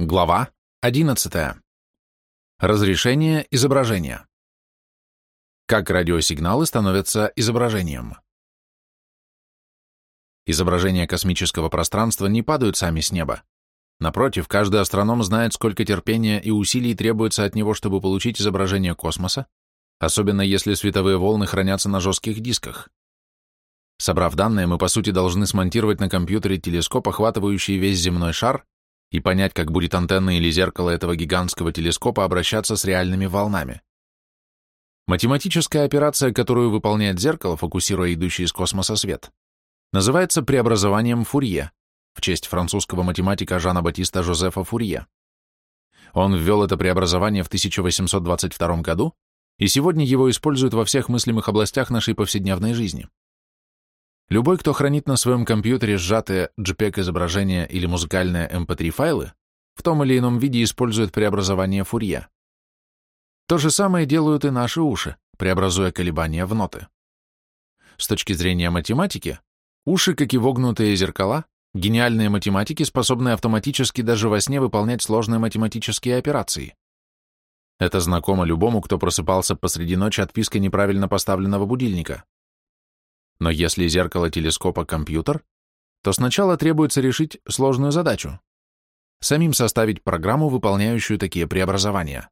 Глава 11. Разрешение изображения. Как радиосигналы становятся изображением. Изображения космического пространства не падают сами с неба. Напротив, каждый астроном знает, сколько терпения и усилий требуется от него, чтобы получить изображение космоса, особенно если световые волны хранятся на жестких дисках. Собрав данные, мы по сути должны смонтировать на компьютере телескоп, охватывающий весь земной шар, и понять, как будет антенна или зеркало этого гигантского телескопа обращаться с реальными волнами. Математическая операция, которую выполняет зеркало, фокусируя идущий из космоса свет, называется преобразованием Фурье, в честь французского математика Жана Батиста Жозефа Фурье. Он ввел это преобразование в 1822 году, и сегодня его используют во всех мыслимых областях нашей повседневной жизни. Любой, кто хранит на своем компьютере сжатые JPEG-изображения или музыкальные MP3-файлы, в том или ином виде использует преобразование Фурье. То же самое делают и наши уши, преобразуя колебания в ноты. С точки зрения математики, уши, как и вогнутые зеркала, гениальные математики, способные автоматически даже во сне выполнять сложные математические операции. Это знакомо любому, кто просыпался посреди ночи от писка неправильно поставленного будильника. Но если зеркало телескопа компьютер, то сначала требуется решить сложную задачу – самим составить программу, выполняющую такие преобразования.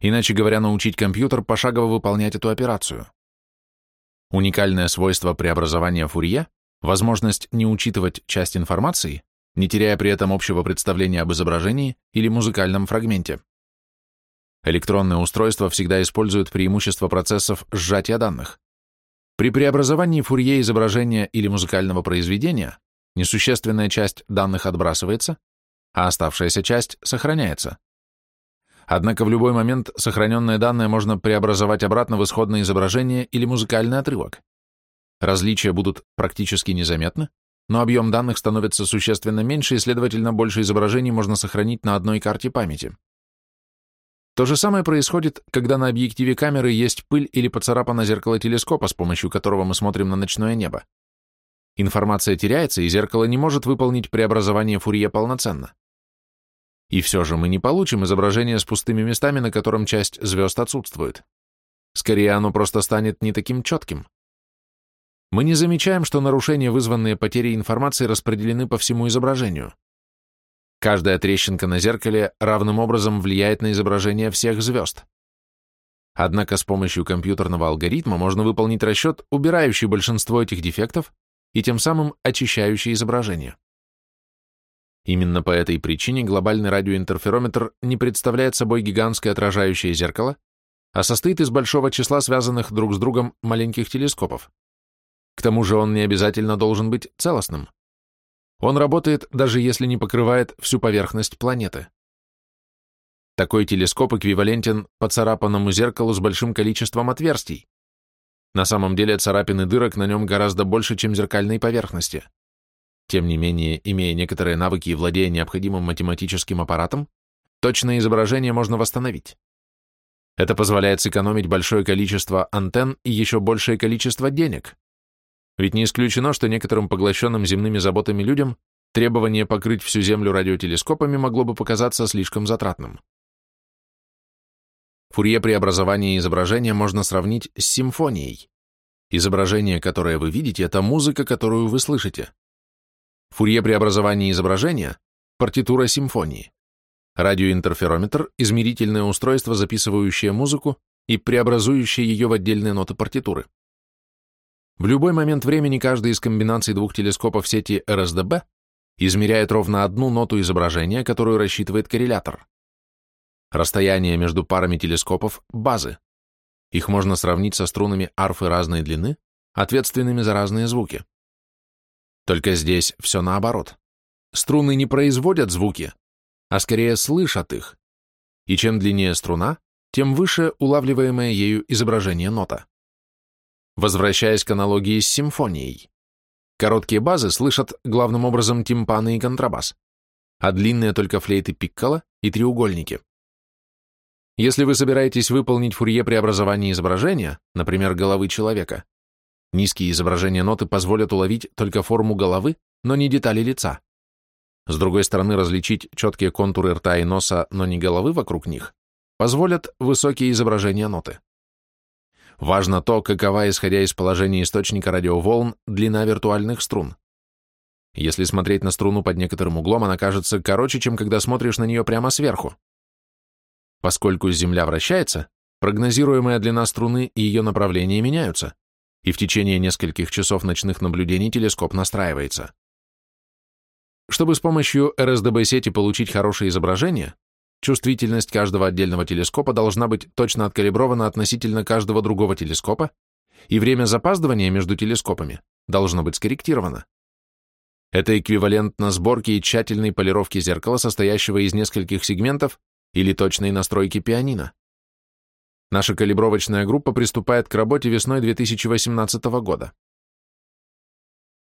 Иначе говоря, научить компьютер пошагово выполнять эту операцию. Уникальное свойство преобразования Фурье – возможность не учитывать часть информации, не теряя при этом общего представления об изображении или музыкальном фрагменте. Электронные устройства всегда используют преимущество процессов сжатия данных. При преобразовании Фурье изображения или музыкального произведения несущественная часть данных отбрасывается, а оставшаяся часть сохраняется. Однако в любой момент сохраненные данные можно преобразовать обратно в исходное изображение или музыкальный отрывок. Различия будут практически незаметны, но объем данных становится существенно меньше, и, следовательно, больше изображений можно сохранить на одной карте памяти. То же самое происходит, когда на объективе камеры есть пыль или поцарапано зеркало телескопа, с помощью которого мы смотрим на ночное небо. Информация теряется, и зеркало не может выполнить преобразование Фурье полноценно. И все же мы не получим изображение с пустыми местами, на котором часть звезд отсутствует. Скорее, оно просто станет не таким четким. Мы не замечаем, что нарушения, вызванные потерей информации, распределены по всему изображению. Каждая трещинка на зеркале равным образом влияет на изображение всех звезд. Однако с помощью компьютерного алгоритма можно выполнить расчет, убирающий большинство этих дефектов и тем самым очищающий изображение. Именно по этой причине глобальный радиоинтерферометр не представляет собой гигантское отражающее зеркало, а состоит из большого числа связанных друг с другом маленьких телескопов. К тому же он не обязательно должен быть целостным. Он работает, даже если не покрывает всю поверхность планеты. Такой телескоп эквивалентен поцарапанному зеркалу с большим количеством отверстий. На самом деле царапины дырок на нем гораздо больше, чем зеркальной поверхности. Тем не менее, имея некоторые навыки и владея необходимым математическим аппаратом, точное изображение можно восстановить. Это позволяет сэкономить большое количество антенн и еще большее количество денег. Ведь не исключено, что некоторым поглощенным земными заботами людям требование покрыть всю Землю радиотелескопами могло бы показаться слишком затратным. Фурье преобразование изображения можно сравнить с симфонией. Изображение, которое вы видите, это музыка, которую вы слышите. Фурье преобразование изображения – партитура симфонии. Радиоинтерферометр – измерительное устройство, записывающее музыку и преобразующее ее в отдельные ноты партитуры. В любой момент времени каждый из комбинаций двух телескопов сети РСДБ измеряет ровно одну ноту изображения, которую рассчитывает коррелятор. Расстояние между парами телескопов – базы. Их можно сравнить со струнами арфы разной длины, ответственными за разные звуки. Только здесь все наоборот. Струны не производят звуки, а скорее слышат их. И чем длиннее струна, тем выше улавливаемое ею изображение нота. Возвращаясь к аналогии с симфонией. Короткие базы слышат главным образом тимпаны и контрабас, а длинные только флейты пикколо и треугольники. Если вы собираетесь выполнить фурье преобразование изображения, например, головы человека, низкие изображения ноты позволят уловить только форму головы, но не детали лица. с другой стороны различить четкие контуры рта и носа, но не головы вокруг них, позволят высокие изображения ноты. Важно то, какова, исходя из положения источника радиоволн, длина виртуальных струн. Если смотреть на струну под некоторым углом, она кажется короче, чем когда смотришь на нее прямо сверху. Поскольку Земля вращается, прогнозируемая длина струны и ее направление меняются, и в течение нескольких часов ночных наблюдений телескоп настраивается. Чтобы с помощью РСДБ-сети получить хорошее изображение, чувствительность каждого отдельного телескопа должна быть точно откалибрована относительно каждого другого телескопа, и время запаздывания между телескопами должно быть скорректировано. Это эквивалентно сборке и тщательной полировке зеркала, состоящего из нескольких сегментов или точной настройки пианино. Наша калибровочная группа приступает к работе весной 2018 года.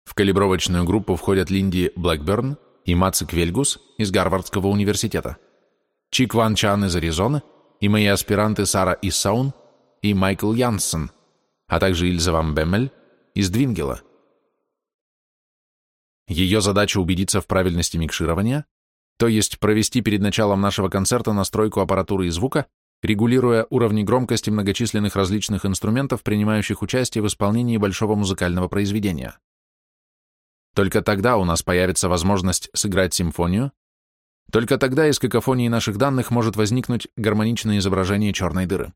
В калибровочную группу входят Линди Блэкберн и Мацик Вельгус из Гарвардского университета, Чик Ван Чан из Аризоны и мои аспиранты Сара Иссаун и Майкл Янсен, а также Ильза Ван Беммель из Двингела. Ее задача убедиться в правильности микширования, то есть провести перед началом нашего концерта настройку аппаратуры и звука, регулируя уровни громкости многочисленных различных инструментов, принимающих участие в исполнении большого музыкального произведения. Только тогда у нас появится возможность сыграть симфонию, только тогда из какофонии наших данных может возникнуть гармоничное изображение черной дыры.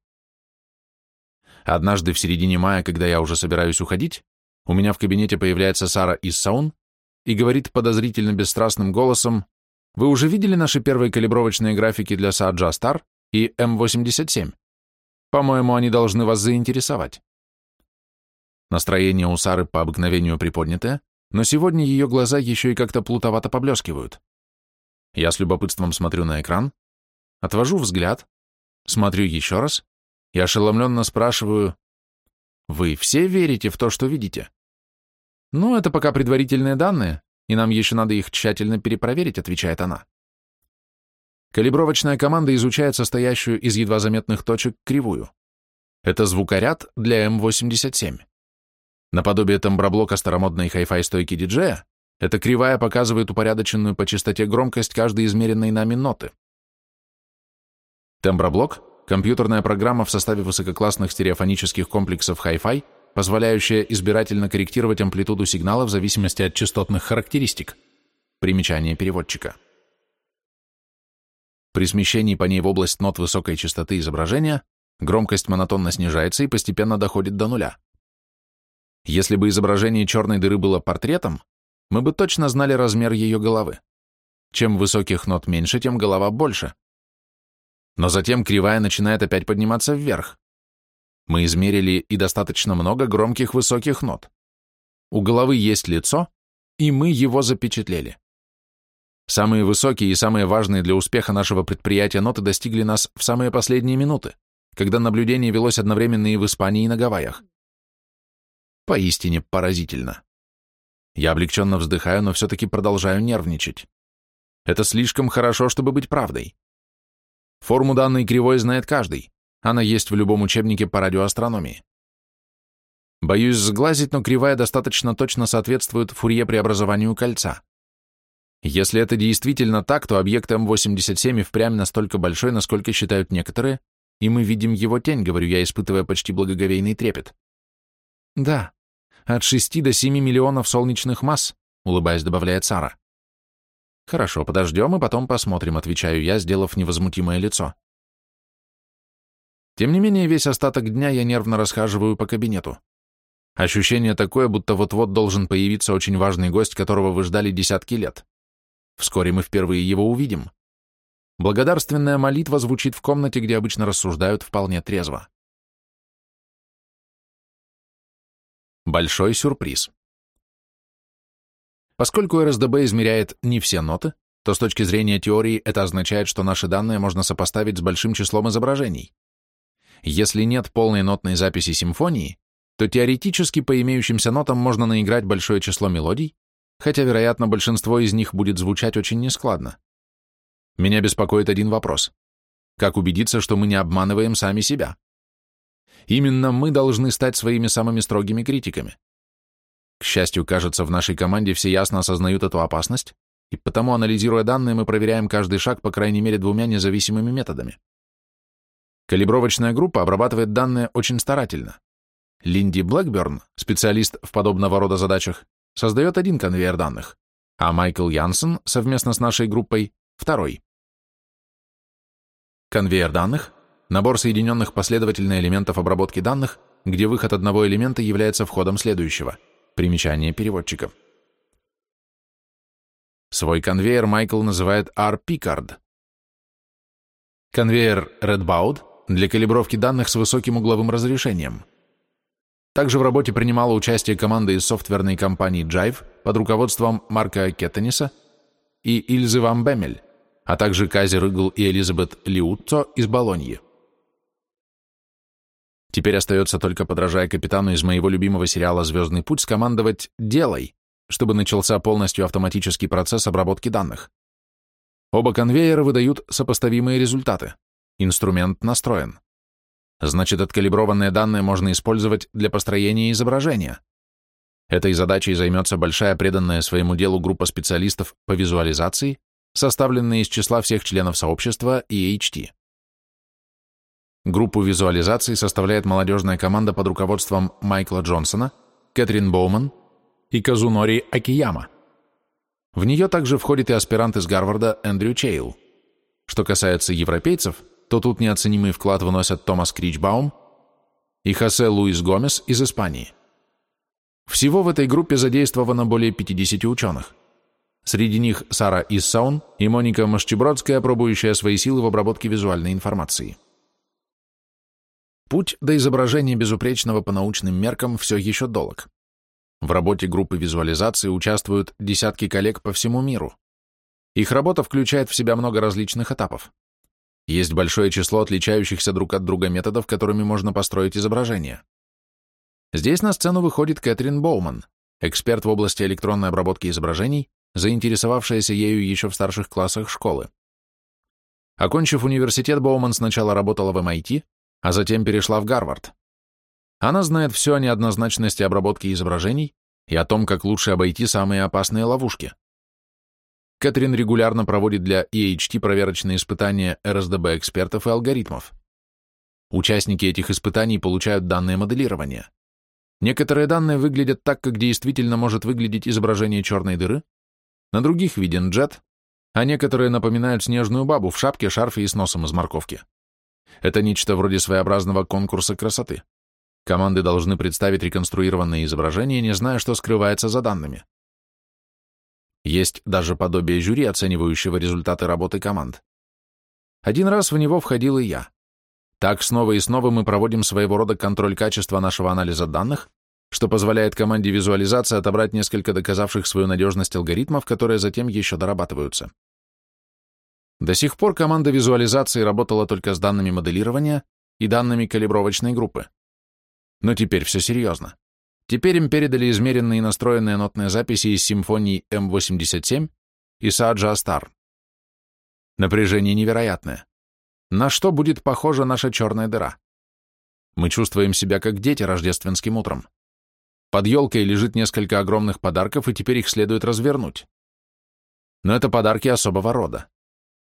Однажды в середине мая, когда я уже собираюсь уходить, у меня в кабинете появляется Сара Иссаун и говорит подозрительно бесстрастным голосом, «Вы уже видели наши первые калибровочные графики для Сааджа Star и М87? По-моему, они должны вас заинтересовать». Настроение у Сары по обыкновению приподнятое, но сегодня ее глаза еще и как-то плутовато поблескивают. Я с любопытством смотрю на экран, отвожу взгляд, смотрю еще раз и ошеломленно спрашиваю, «Вы все верите в то, что видите?» «Ну, это пока предварительные данные, и нам еще надо их тщательно перепроверить», отвечает она. Калибровочная команда изучает состоящую из едва заметных точек кривую. Это звукоряд для М87. Наподобие темброблока старомодной хай-фай стойки диджея, эта кривая показывает упорядоченную по частоте громкость каждой измеренной нами ноты. Темброблок — компьютерная программа в составе высококлассных стереофонических комплексов Hi-Fi, позволяющая избирательно корректировать амплитуду сигнала в зависимости от частотных характеристик. Примечание переводчика. При смещении по ней в область нот высокой частоты изображения громкость монотонно снижается и постепенно доходит до нуля. Если бы изображение черной дыры было портретом, мы бы точно знали размер ее головы. Чем высоких нот меньше, тем голова больше. Но затем кривая начинает опять подниматься вверх. Мы измерили и достаточно много громких высоких нот. У головы есть лицо, и мы его запечатлели. Самые высокие и самые важные для успеха нашего предприятия ноты достигли нас в самые последние минуты, когда наблюдение велось одновременно и в Испании, и на Гавайях. Поистине поразительно. Я облегченно вздыхаю, но все-таки продолжаю нервничать. Это слишком хорошо, чтобы быть правдой. Форму данной кривой знает каждый. Она есть в любом учебнике по радиоастрономии. Боюсь сглазить, но кривая достаточно точно соответствует фурье преобразованию кольца. Если это действительно так, то объект М87 и впрямь настолько большой, насколько считают некоторые, и мы видим его тень, говорю я, испытывая почти благоговейный трепет. Да, от 6 до 7 миллионов солнечных масс, улыбаясь, добавляет Сара. Хорошо, подождем и потом посмотрим, отвечаю я, сделав невозмутимое лицо. Тем не менее, весь остаток дня я нервно расхаживаю по кабинету. Ощущение такое, будто вот-вот должен появиться очень важный гость, которого вы ждали десятки лет. Вскоре мы впервые его увидим. Благодарственная молитва звучит в комнате, где обычно рассуждают вполне трезво. Большой сюрприз. Поскольку РСДБ измеряет не все ноты, то с точки зрения теории это означает, что наши данные можно сопоставить с большим числом изображений. Если нет полной нотной записи симфонии, то теоретически по имеющимся нотам можно наиграть большое число мелодий, хотя, вероятно, большинство из них будет звучать очень нескладно. Меня беспокоит один вопрос. Как убедиться, что мы не обманываем сами себя? Именно мы должны стать своими самыми строгими критиками. К счастью, кажется, в нашей команде все ясно осознают эту опасность, и потому, анализируя данные, мы проверяем каждый шаг по крайней мере двумя независимыми методами. Калибровочная группа обрабатывает данные очень старательно. Линди Блэкберн, специалист в подобного рода задачах, создает один конвейер данных, а Майкл Янсен совместно с нашей группой – второй. Конвейер данных – набор соединенных последовательно элементов обработки данных, где выход одного элемента является входом следующего. Примечание переводчика. Свой конвейер Майкл называет R-Picard. Конвейер Redbaud для калибровки данных с высоким угловым разрешением. Также в работе принимала участие команда из софтверной компании Jive под руководством Марка Кеттениса и Ильзы Ван Бемель, а также Кази Рыгл и Элизабет Лиутто из Болоньи. Теперь остается только, подражая капитану из моего любимого сериала «Звездный путь», скомандовать «делай», чтобы начался полностью автоматический процесс обработки данных. Оба конвейера выдают сопоставимые результаты. Инструмент настроен. Значит, откалиброванные данные можно использовать для построения изображения. Этой задачей займется большая преданная своему делу группа специалистов по визуализации, составленная из числа всех членов сообщества EHT. Группу визуализации составляет молодежная команда под руководством Майкла Джонсона, Кэтрин Боуман и Казунори Акияма. В нее также входит и аспирант из Гарварда Эндрю Чейл. Что касается европейцев, то тут неоценимый вклад вносят Томас Кричбаум и Хосе Луис Гомес из Испании. Всего в этой группе задействовано более 50 ученых. Среди них Сара Иссаун и Моника Машчебродская, пробующая свои силы в обработке визуальной информации. Путь до изображения безупречного по научным меркам все еще долг. В работе группы визуализации участвуют десятки коллег по всему миру. Их работа включает в себя много различных этапов. Есть большое число отличающихся друг от друга методов, которыми можно построить изображение. Здесь на сцену выходит Кэтрин Боуман, эксперт в области электронной обработки изображений, заинтересовавшаяся ею еще в старших классах школы. Окончив университет, Боуман сначала работала в MIT, а затем перешла в Гарвард. Она знает все о неоднозначности обработки изображений и о том, как лучше обойти самые опасные ловушки. Кэтрин регулярно проводит для EHT проверочные испытания РСДБ экспертов и алгоритмов. Участники этих испытаний получают данные моделирования. Некоторые данные выглядят так, как действительно может выглядеть изображение черной дыры, на других виден джет, а некоторые напоминают снежную бабу в шапке, шарфе и с носом из морковки. Это нечто вроде своеобразного конкурса красоты. Команды должны представить реконструированное изображение, не зная, что скрывается за данными. Есть даже подобие жюри, оценивающего результаты работы команд. Один раз в него входил и я. Так снова и снова мы проводим своего рода контроль качества нашего анализа данных, что позволяет команде визуализации отобрать несколько доказавших свою надежность алгоритмов, которые затем еще дорабатываются. До сих пор команда визуализации работала только с данными моделирования и данными калибровочной группы. Но теперь все серьезно. Теперь им передали измеренные и настроенные нотные записи из симфоний М87 и Саджа Астар. Напряжение невероятное. На что будет похожа наша черная дыра? Мы чувствуем себя как дети рождественским утром. Под елкой лежит несколько огромных подарков, и теперь их следует развернуть. Но это подарки особого рода.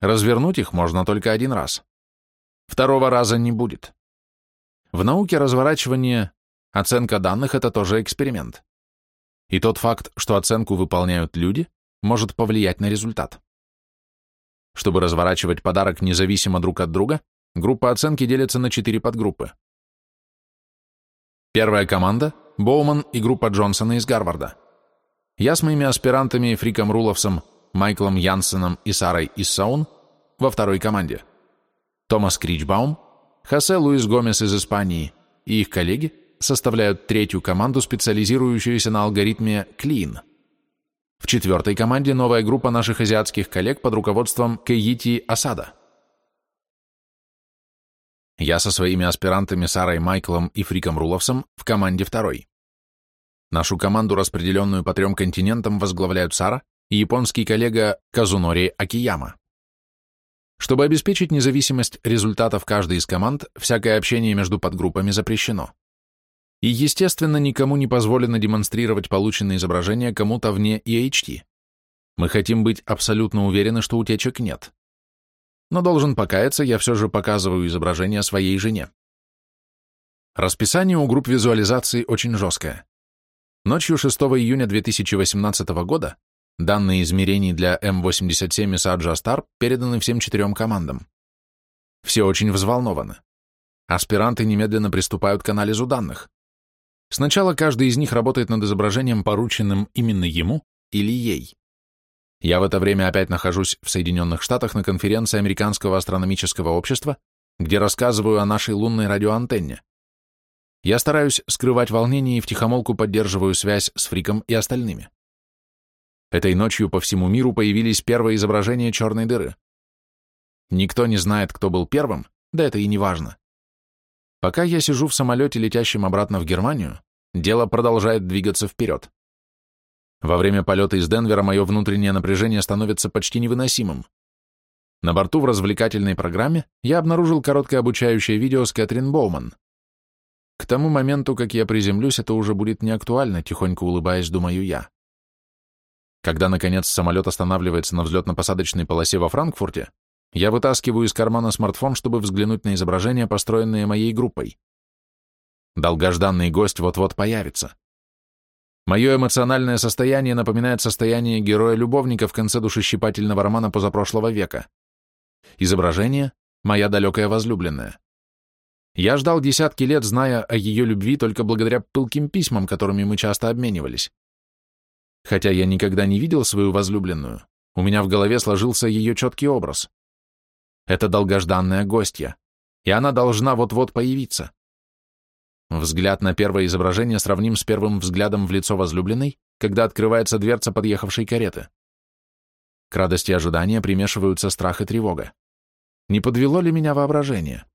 Развернуть их можно только один раз. Второго раза не будет. В науке разворачивание Оценка данных — это тоже эксперимент. И тот факт, что оценку выполняют люди, может повлиять на результат. Чтобы разворачивать подарок независимо друг от друга, группа оценки делится на четыре подгруппы. Первая команда — Боуман и группа Джонсона из Гарварда. Я с моими аспирантами Фриком Руловсом, Майклом Янсеном и Сарой Иссаун во второй команде. Томас Кричбаум, Хосе Луис Гомес из Испании и их коллеги составляют третью команду, специализирующуюся на алгоритме Clean. В четвертой команде новая группа наших азиатских коллег под руководством Кейити Асада. Я со своими аспирантами Сарой Майклом и Фриком Руловсом в команде второй. Нашу команду, распределенную по трем континентам, возглавляют Сара японский коллега Казунори Акияма. Чтобы обеспечить независимость результатов каждой из команд, всякое общение между подгруппами запрещено. И, естественно, никому не позволено демонстрировать полученные изображения кому-то вне EHT. Мы хотим быть абсолютно уверены, что утечек нет. Но должен покаяться, я все же показываю изображение своей жене. Расписание у групп визуализации очень жесткое. Ночью 6 июня 2018 года данные измерений для М87 и Саджа Стар переданы всем четырем командам. Все очень взволнованы. Аспиранты немедленно приступают к анализу данных. Сначала каждый из них работает над изображением, порученным именно ему или ей. Я в это время опять нахожусь в Соединенных Штатах на конференции Американского астрономического общества, где рассказываю о нашей лунной радиоантенне. Я стараюсь скрывать волнение и втихомолку поддерживаю связь с Фриком и остальными. Этой ночью по всему миру появились первые изображения черной дыры. Никто не знает, кто был первым, да это и не важно. Пока я сижу в самолете, летящем обратно в Германию, дело продолжает двигаться вперед. Во время полета из Денвера мое внутреннее напряжение становится почти невыносимым. На борту в развлекательной программе я обнаружил короткое обучающее видео с Кэтрин Боуман. К тому моменту, как я приземлюсь, это уже будет не актуально, тихонько улыбаясь, думаю я. Когда, наконец, самолет останавливается на взлетно-посадочной полосе во Франкфурте, я вытаскиваю из кармана смартфон, чтобы взглянуть на изображения, построенные моей группой. Долгожданный гость вот-вот появится. Мое эмоциональное состояние напоминает состояние героя-любовника в конце душещипательного романа позапрошлого века. Изображение — моя далекая возлюбленная. Я ждал десятки лет, зная о ее любви только благодаря пылким письмам, которыми мы часто обменивались. Хотя я никогда не видел свою возлюбленную, у меня в голове сложился ее четкий образ. Это долгожданная гостья, и она должна вот-вот появиться. Взгляд на первое изображение сравним с первым взглядом в лицо возлюбленной, когда открывается дверца подъехавшей кареты. К радости ожидания примешиваются страх и тревога. Не подвело ли меня воображение?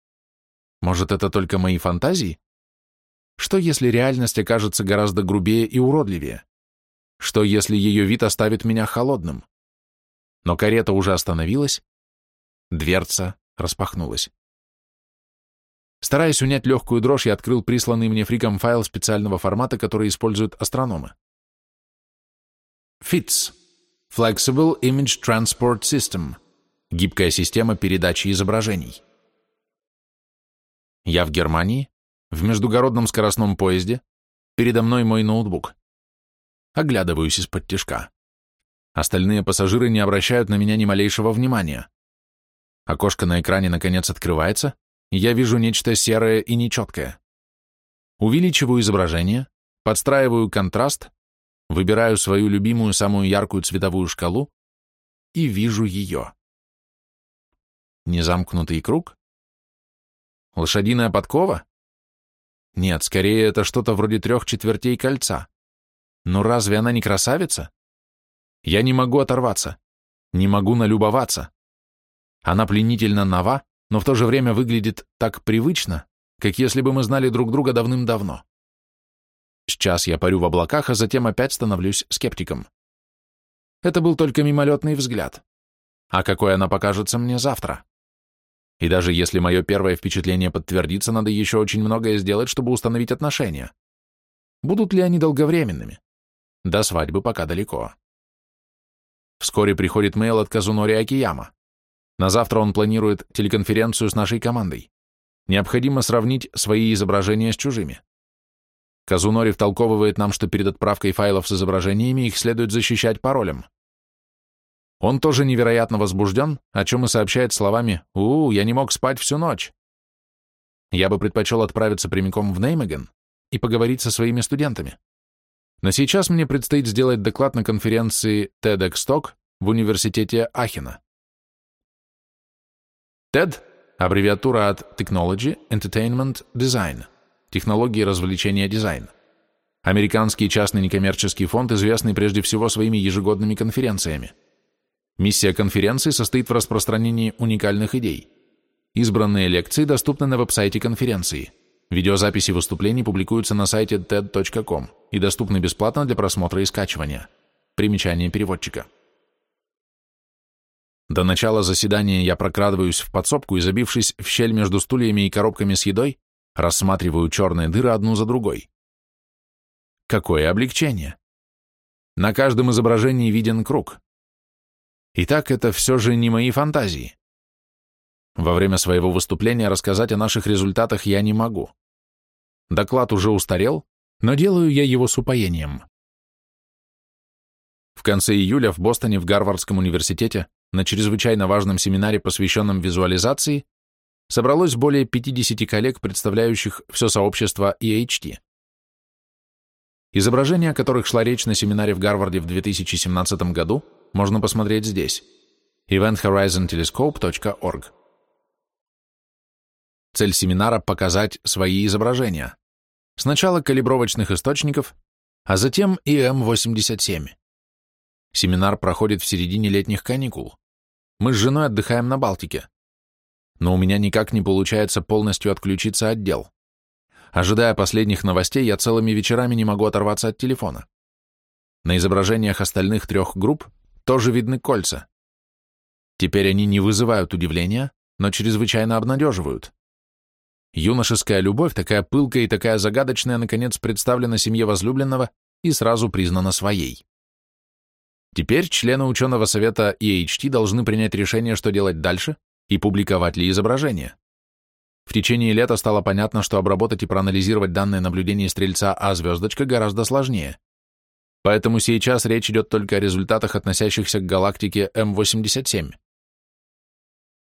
Может, это только мои фантазии? Что, если реальность окажется гораздо грубее и уродливее? Что, если ее вид оставит меня холодным? Но карета уже остановилась, дверца распахнулась. Стараясь унять легкую дрожь, я открыл присланный мне фриком файл специального формата, который используют астрономы. FITS – Flexible Image Transport System – гибкая система передачи изображений. Я в Германии, в междугородном скоростном поезде, передо мной мой ноутбук. Оглядываюсь из-под тишка. Остальные пассажиры не обращают на меня ни малейшего внимания. Окошко на экране наконец открывается, и я вижу нечто серое и нечеткое. Увеличиваю изображение, подстраиваю контраст, выбираю свою любимую самую яркую цветовую шкалу и вижу ее. Незамкнутый круг? Лошадиная подкова? Нет, скорее это что-то вроде трех четвертей кольца. Но разве она не красавица? Я не могу оторваться, не могу налюбоваться. Она пленительно нова, но в то же время выглядит так привычно, как если бы мы знали друг друга давным-давно. Сейчас я парю в облаках, а затем опять становлюсь скептиком. Это был только мимолетный взгляд. А какой она покажется мне завтра? И даже если мое первое впечатление подтвердится, надо еще очень многое сделать, чтобы установить отношения. Будут ли они долговременными? До свадьбы пока далеко. Вскоре приходит мейл от Казунори Акияма. На завтра он планирует телеконференцию с нашей командой. Необходимо сравнить свои изображения с чужими. Казунори втолковывает нам, что перед отправкой файлов с изображениями их следует защищать паролем. Он тоже невероятно возбужден, о чем и сообщает словами «У, я не мог спать всю ночь». Я бы предпочел отправиться прямиком в Неймеген и поговорить со своими студентами. Но сейчас мне предстоит сделать доклад на конференции TEDx Talk в университете Ахена. TED – аббревиатура от Technology, Entertainment, Design – технологии развлечения дизайн. Американский частный некоммерческий фонд, известный прежде всего своими ежегодными конференциями – Миссия конференции состоит в распространении уникальных идей. Избранные лекции доступны на веб-сайте конференции. Видеозаписи выступлений публикуются на сайте ted.com и доступны бесплатно для просмотра и скачивания. Примечание переводчика. До начала заседания я прокрадываюсь в подсобку и, забившись в щель между стульями и коробками с едой, рассматриваю черные дыры одну за другой. Какое облегчение! На каждом изображении виден круг, Итак, это все же не мои фантазии. Во время своего выступления рассказать о наших результатах я не могу. Доклад уже устарел, но делаю я его с упоением. В конце июля в Бостоне в Гарвардском университете на чрезвычайно важном семинаре, посвященном визуализации, собралось более 50 коллег, представляющих все сообщество EHT. Изображения, о которых шла речь на семинаре в Гарварде в 2017 году, можно посмотреть здесь. eventhorizontelescope.org Цель семинара – показать свои изображения. Сначала калибровочных источников, а затем и М87. Семинар проходит в середине летних каникул. Мы с женой отдыхаем на Балтике. Но у меня никак не получается полностью отключиться от дел. Ожидая последних новостей, я целыми вечерами не могу оторваться от телефона. На изображениях остальных трех групп тоже видны кольца. Теперь они не вызывают удивления, но чрезвычайно обнадеживают. Юношеская любовь, такая пылкая и такая загадочная, наконец представлена семье возлюбленного и сразу признана своей. Теперь члены ученого совета EHT должны принять решение, что делать дальше, и публиковать ли изображение. В течение лета стало понятно, что обработать и проанализировать данные наблюдений стрельца А звездочка гораздо сложнее. Поэтому сейчас речь идет только о результатах, относящихся к галактике М87.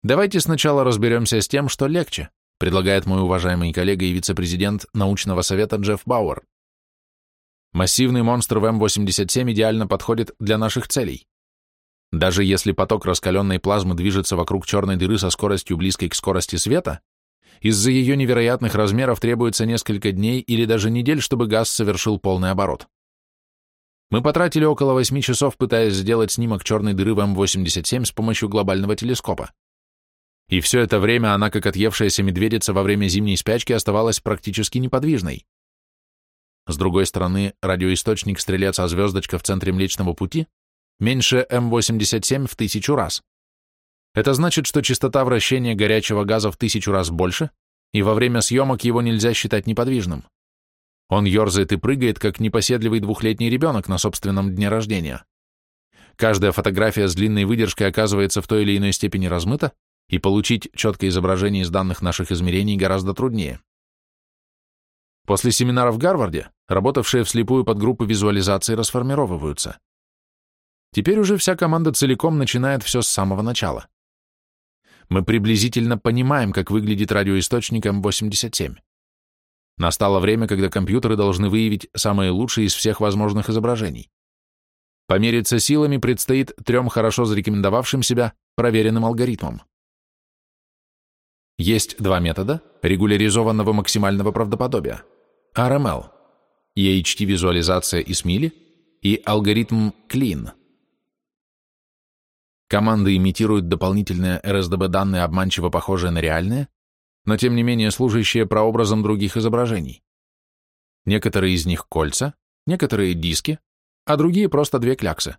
Давайте сначала разберемся с тем, что легче, предлагает мой уважаемый коллега и вице-президент научного совета Джефф Бауэр. Массивный монстр в М87 идеально подходит для наших целей. Даже если поток раскаленной плазмы движется вокруг черной дыры со скоростью близкой к скорости света, из-за ее невероятных размеров требуется несколько дней или даже недель, чтобы газ совершил полный оборот. Мы потратили около 8 часов, пытаясь сделать снимок черной дыры в М87 с помощью глобального телескопа. И все это время она, как отъевшаяся медведица во время зимней спячки, оставалась практически неподвижной. С другой стороны, радиоисточник «Стрелец а звездочка» в центре Млечного Пути меньше М87 в тысячу раз. Это значит, что частота вращения горячего газа в тысячу раз больше, и во время съемок его нельзя считать неподвижным. Он ерзает и прыгает, как непоседливый двухлетний ребенок на собственном дне рождения. Каждая фотография с длинной выдержкой оказывается в той или иной степени размыта, и получить четкое изображение из данных наших измерений гораздо труднее. После семинара в Гарварде работавшие вслепую подгруппы визуализации расформировываются. Теперь уже вся команда целиком начинает все с самого начала. Мы приблизительно понимаем, как выглядит радиоисточник М87. Настало время, когда компьютеры должны выявить самые лучшие из всех возможных изображений. Помериться силами предстоит трем хорошо зарекомендовавшим себя проверенным алгоритмам. Есть два метода регуляризованного максимального правдоподобия – RML, EHT-визуализация Исмили и алгоритм CLEAN. Команды имитируют дополнительные RSDB-данные, обманчиво похожие на реальные, но тем не менее служащие прообразом других изображений. Некоторые из них кольца, некоторые диски, а другие просто две кляксы.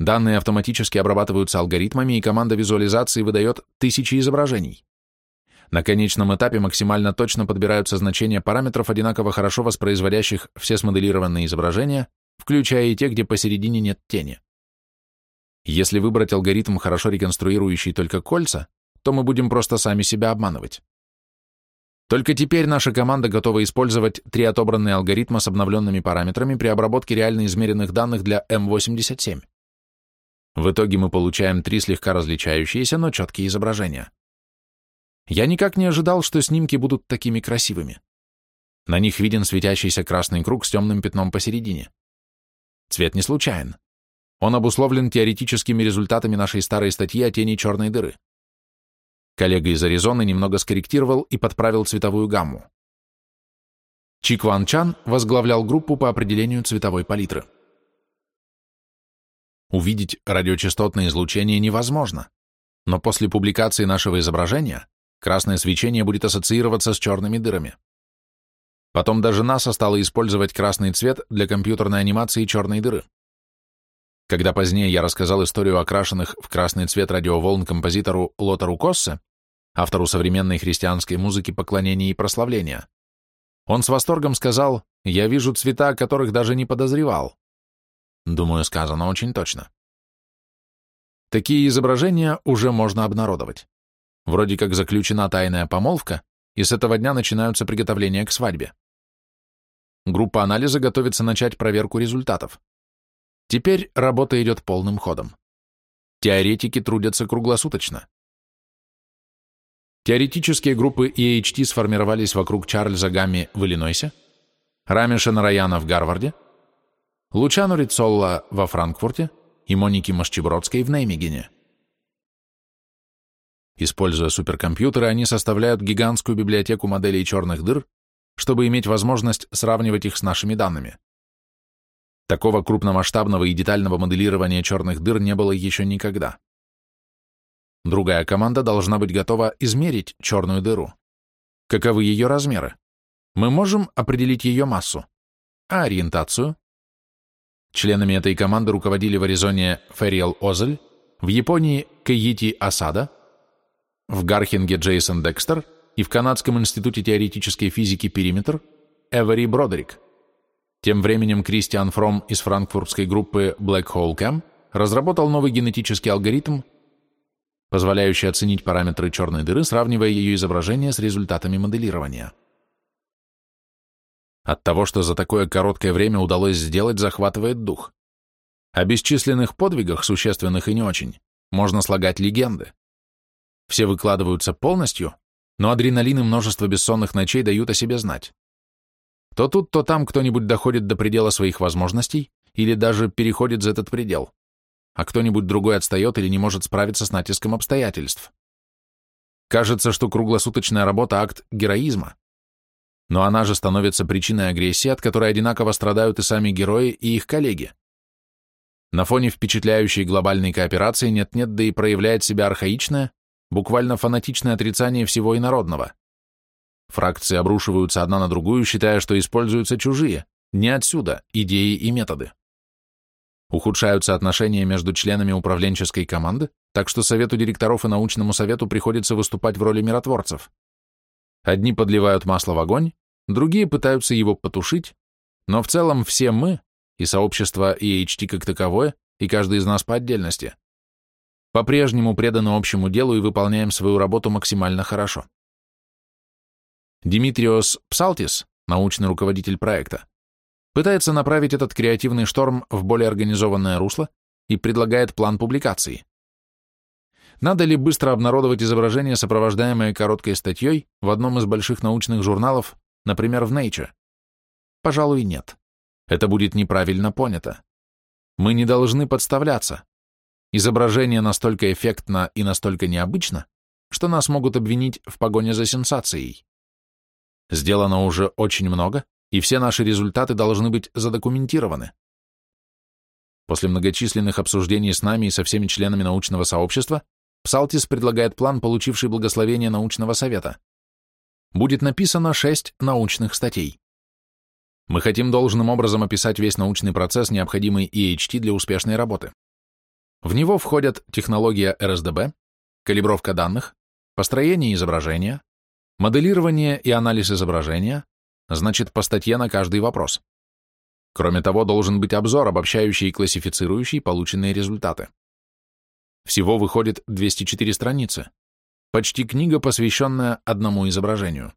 Данные автоматически обрабатываются алгоритмами, и команда визуализации выдает тысячи изображений. На конечном этапе максимально точно подбираются значения параметров, одинаково хорошо воспроизводящих все смоделированные изображения, включая и те, где посередине нет тени. Если выбрать алгоритм, хорошо реконструирующий только кольца, то мы будем просто сами себя обманывать. Только теперь наша команда готова использовать три отобранные алгоритма с обновленными параметрами при обработке реально измеренных данных для М87. В итоге мы получаем три слегка различающиеся, но четкие изображения. Я никак не ожидал, что снимки будут такими красивыми. На них виден светящийся красный круг с темным пятном посередине. Цвет не случайен. Он обусловлен теоретическими результатами нашей старой статьи о тени черной дыры. Коллега из Аризоны немного скорректировал и подправил цветовую гамму. Чик Ван Чан возглавлял группу по определению цветовой палитры. Увидеть радиочастотное излучение невозможно, но после публикации нашего изображения красное свечение будет ассоциироваться с черными дырами. Потом даже НАСА стала использовать красный цвет для компьютерной анимации черной дыры. Когда позднее я рассказал историю окрашенных в красный цвет радиоволн композитору Лотару Коссе, автору современной христианской музыки поклонения и прославления, он с восторгом сказал, «Я вижу цвета, о которых даже не подозревал». Думаю, сказано очень точно. Такие изображения уже можно обнародовать. Вроде как заключена тайная помолвка, и с этого дня начинаются приготовления к свадьбе. Группа анализа готовится начать проверку результатов. Теперь работа идет полным ходом. Теоретики трудятся круглосуточно. Теоретические группы EHT сформировались вокруг Чарльза Гамми в Иллинойсе, Рамиша Нараяна в Гарварде, Лучану Рицолла во Франкфурте и Моники Машчебродской в Неймегене. Используя суперкомпьютеры, они составляют гигантскую библиотеку моделей черных дыр, чтобы иметь возможность сравнивать их с нашими данными. Такого крупномасштабного и детального моделирования черных дыр не было еще никогда. Другая команда должна быть готова измерить черную дыру. Каковы ее размеры? Мы можем определить ее массу. А ориентацию? Членами этой команды руководили в Аризоне Фериэл Озель, в Японии Кейити Асада, в Гархинге Джейсон Декстер и в Канадском институте теоретической физики «Периметр» Эвери Бродерик. Тем временем Кристиан Фром из франкфуртской группы Black Hole Cam разработал новый генетический алгоритм, позволяющий оценить параметры черной дыры, сравнивая ее изображение с результатами моделирования. От того, что за такое короткое время удалось сделать, захватывает дух. О бесчисленных подвигах, существенных и не очень, можно слагать легенды. Все выкладываются полностью, но адреналин и множество бессонных ночей дают о себе знать. То тут, то там кто-нибудь доходит до предела своих возможностей или даже переходит за этот предел, а кто-нибудь другой отстает или не может справиться с натиском обстоятельств. Кажется, что круглосуточная работа – акт героизма, но она же становится причиной агрессии, от которой одинаково страдают и сами герои, и их коллеги. На фоне впечатляющей глобальной кооперации нет-нет, да и проявляет себя архаичное, буквально фанатичное отрицание всего инородного. Фракции обрушиваются одна на другую, считая, что используются чужие, не отсюда, идеи и методы. Ухудшаются отношения между членами управленческой команды, так что совету директоров и научному совету приходится выступать в роли миротворцев. Одни подливают масло в огонь, другие пытаются его потушить, но в целом все мы, и сообщество EHT как таковое, и каждый из нас по отдельности, по-прежнему преданы общему делу и выполняем свою работу максимально хорошо. Димитриос Псалтис, научный руководитель проекта, пытается направить этот креативный шторм в более организованное русло и предлагает план публикации. Надо ли быстро обнародовать изображение, сопровождаемое короткой статьей в одном из больших научных журналов, например, в Nature? Пожалуй, нет. Это будет неправильно понято. Мы не должны подставляться. Изображение настолько эффектно и настолько необычно, что нас могут обвинить в погоне за сенсацией. Сделано уже очень много, и все наши результаты должны быть задокументированы. После многочисленных обсуждений с нами и со всеми членами научного сообщества, Псалтис предлагает план, получивший благословение научного совета. Будет написано шесть научных статей. Мы хотим должным образом описать весь научный процесс, необходимый EHT для успешной работы. В него входят технология РСДБ, калибровка данных, построение изображения, Моделирование и анализ изображения, значит, по статье на каждый вопрос. Кроме того, должен быть обзор, обобщающий и классифицирующий полученные результаты. Всего выходит 204 страницы. Почти книга, посвященная одному изображению.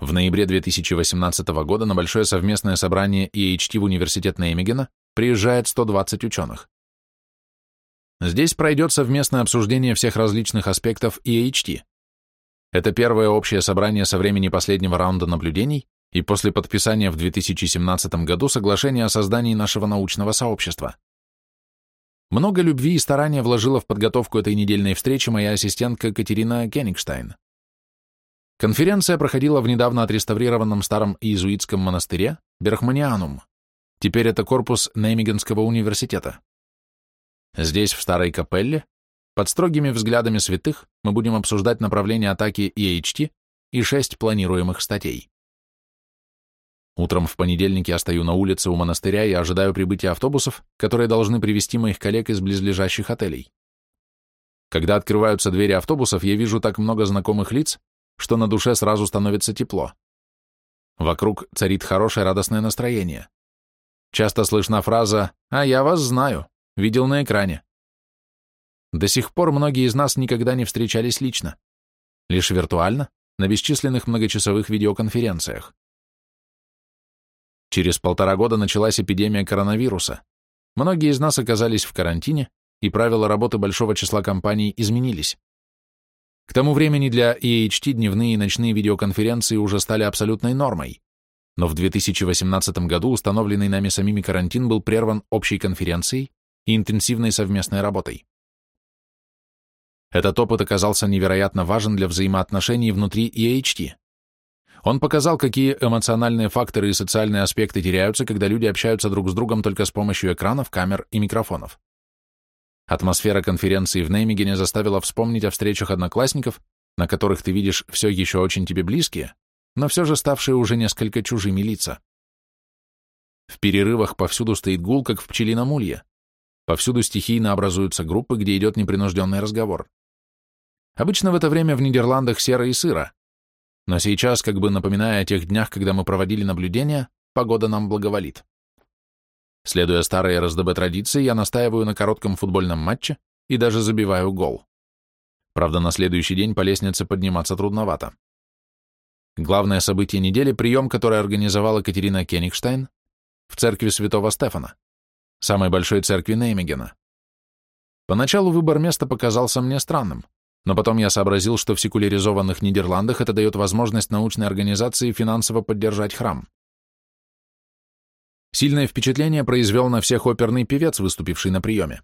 В ноябре 2018 года на большое совместное собрание EHT в университет Неймегена приезжает 120 ученых. Здесь пройдет совместное обсуждение всех различных аспектов EHT, это первое общее собрание со времени последнего раунда наблюдений и после подписания в 2017 году соглашения о создании нашего научного сообщества. Много любви и старания вложила в подготовку этой недельной встречи моя ассистентка Катерина Кенигштайн. Конференция проходила в недавно отреставрированном старом иезуитском монастыре Берхманианум. Теперь это корпус Неймигенского университета. Здесь, в старой капелле, под строгими взглядами святых мы будем обсуждать направление атаки EHT и шесть планируемых статей. Утром в понедельник я стою на улице у монастыря и ожидаю прибытия автобусов, которые должны привезти моих коллег из близлежащих отелей. Когда открываются двери автобусов, я вижу так много знакомых лиц, что на душе сразу становится тепло. Вокруг царит хорошее радостное настроение. Часто слышна фраза «А я вас знаю, видел на экране». До сих пор многие из нас никогда не встречались лично, лишь виртуально, на бесчисленных многочасовых видеоконференциях. Через полтора года началась эпидемия коронавируса. Многие из нас оказались в карантине, и правила работы большого числа компаний изменились. К тому времени для EHT дневные и ночные видеоконференции уже стали абсолютной нормой, но в 2018 году установленный нами самими карантин был прерван общей конференцией и интенсивной совместной работой. Этот опыт оказался невероятно важен для взаимоотношений внутри EHT. Он показал, какие эмоциональные факторы и социальные аспекты теряются, когда люди общаются друг с другом только с помощью экранов, камер и микрофонов. Атмосфера конференции в Неймигене заставила вспомнить о встречах одноклассников, на которых ты видишь все еще очень тебе близкие, но все же ставшие уже несколько чужими лица. В перерывах повсюду стоит гул, как в пчелином улье. Повсюду стихийно образуются группы, где идет непринужденный разговор. Обычно в это время в Нидерландах серо и сыро, но сейчас, как бы напоминая о тех днях, когда мы проводили наблюдения, погода нам благоволит. Следуя старой РСДБ традиции, я настаиваю на коротком футбольном матче и даже забиваю гол. Правда, на следующий день по лестнице подниматься трудновато. Главное событие недели – прием, который организовала Катерина Кенигштайн в церкви святого Стефана, самой большой церкви Неймегена. Поначалу выбор места показался мне странным, но потом я сообразил, что в секуляризованных Нидерландах это дает возможность научной организации финансово поддержать храм. Сильное впечатление произвел на всех оперный певец, выступивший на приеме.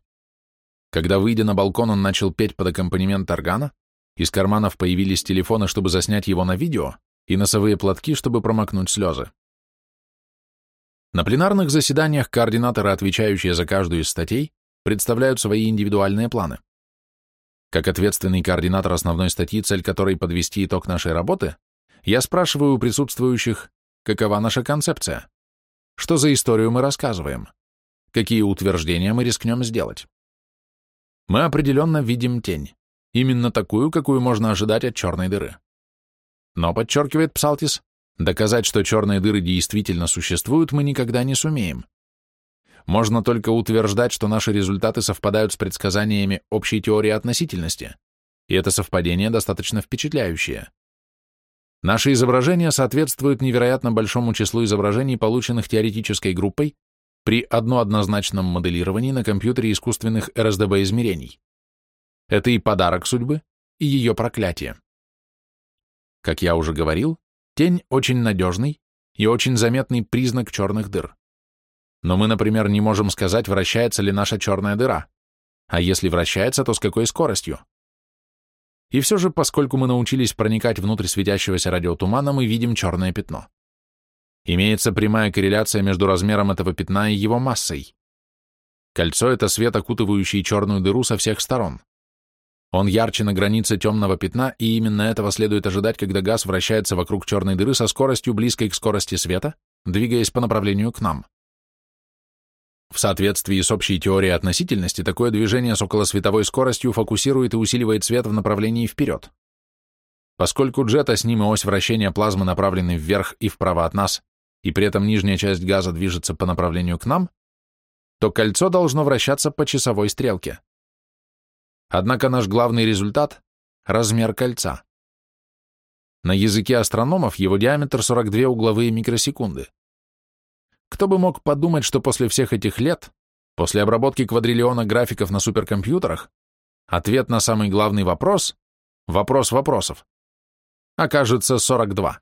Когда, выйдя на балкон, он начал петь под аккомпанемент органа, из карманов появились телефоны, чтобы заснять его на видео, и носовые платки, чтобы промокнуть слезы. На пленарных заседаниях координаторы, отвечающие за каждую из статей, представляют свои индивидуальные планы. Как ответственный координатор основной статьи, цель которой подвести итог нашей работы, я спрашиваю у присутствующих, какова наша концепция. Что за историю мы рассказываем? Какие утверждения мы рискнем сделать? Мы определенно видим тень. Именно такую, какую можно ожидать от черной дыры. Но, подчеркивает Псалтис, доказать, что черные дыры действительно существуют, мы никогда не сумеем. Можно только утверждать, что наши результаты совпадают с предсказаниями общей теории относительности, и это совпадение достаточно впечатляющее. Наши изображения соответствуют невероятно большому числу изображений, полученных теоретической группой при однооднозначном моделировании на компьютере искусственных РСДБ-измерений. Это и подарок судьбы, и ее проклятие. Как я уже говорил, тень очень надежный и очень заметный признак черных дыр. Но мы, например, не можем сказать, вращается ли наша черная дыра, а если вращается, то с какой скоростью. И все же, поскольку мы научились проникать внутрь светящегося радиотумана, мы видим черное пятно. Имеется прямая корреляция между размером этого пятна и его массой. Кольцо — это свет, окутывающий черную дыру со всех сторон. Он ярче на границе темного пятна, и именно этого следует ожидать, когда газ вращается вокруг черной дыры со скоростью, близкой к скорости света, двигаясь по направлению к нам. В соответствии с общей теорией относительности, такое движение с околосветовой скоростью фокусирует и усиливает свет в направлении вперед. Поскольку джет, а с ним и ось вращения плазмы направлены вверх и вправо от нас, и при этом нижняя часть газа движется по направлению к нам, то кольцо должно вращаться по часовой стрелке. Однако наш главный результат — размер кольца. На языке астрономов его диаметр 42 угловые микросекунды. Кто бы мог подумать, что после всех этих лет, после обработки квадриллиона графиков на суперкомпьютерах, ответ на самый главный вопрос, вопрос вопросов, окажется 42.